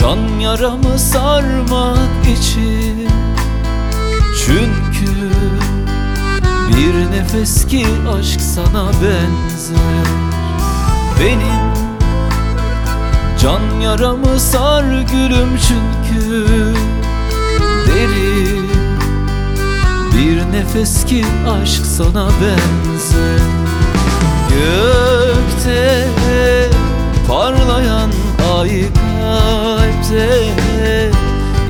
Can yaramı sarmak için. Çünkü bir nefes ki aşk sana benzer. Benim can yaramı sar gülüm çünkü. Derin bir nefes ki aşk sana benzer kalpte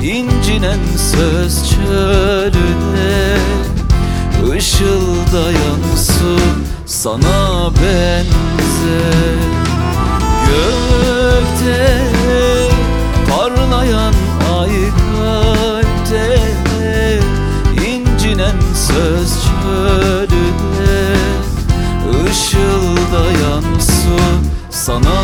incinen söz çölüne. Işıldayan su sana benzer. Gökte parlayan ay kalpte incinen söz çölüne. Işıldayan su sana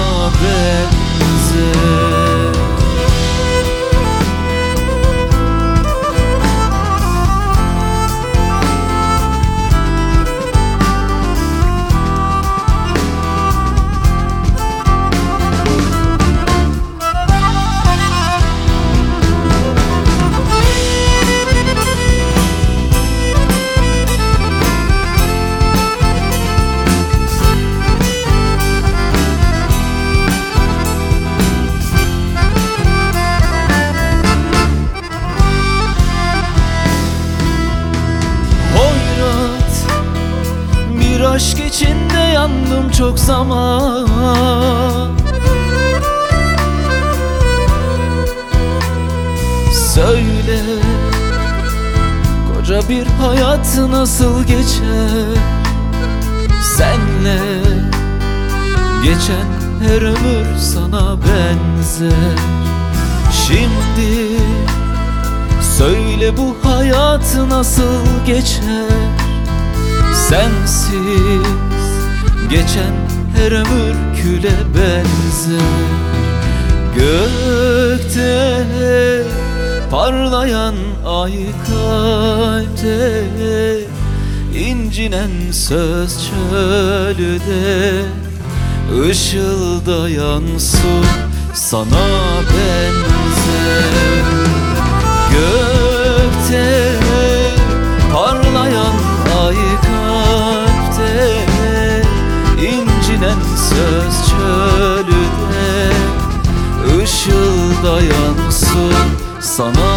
aşk içinde yandım çok zaman. Söyle Koca bir hayat nasıl geçer? Senle Geçen her ömür sana benzer. Şimdi Söyle bu hayat nasıl geçer Sensiz geçen her ömür küle benzer. Gökte parlayan ay kalpte incinen söz çölde Işıldayan su sana benzer. Gökte sana benzer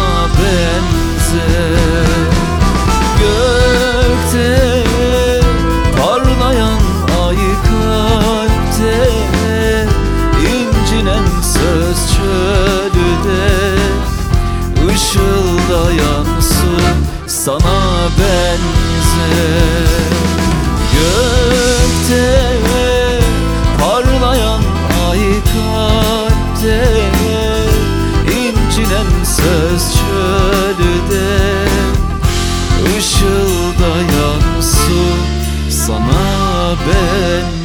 incinen söz çölüde Işıldayan su sana benzer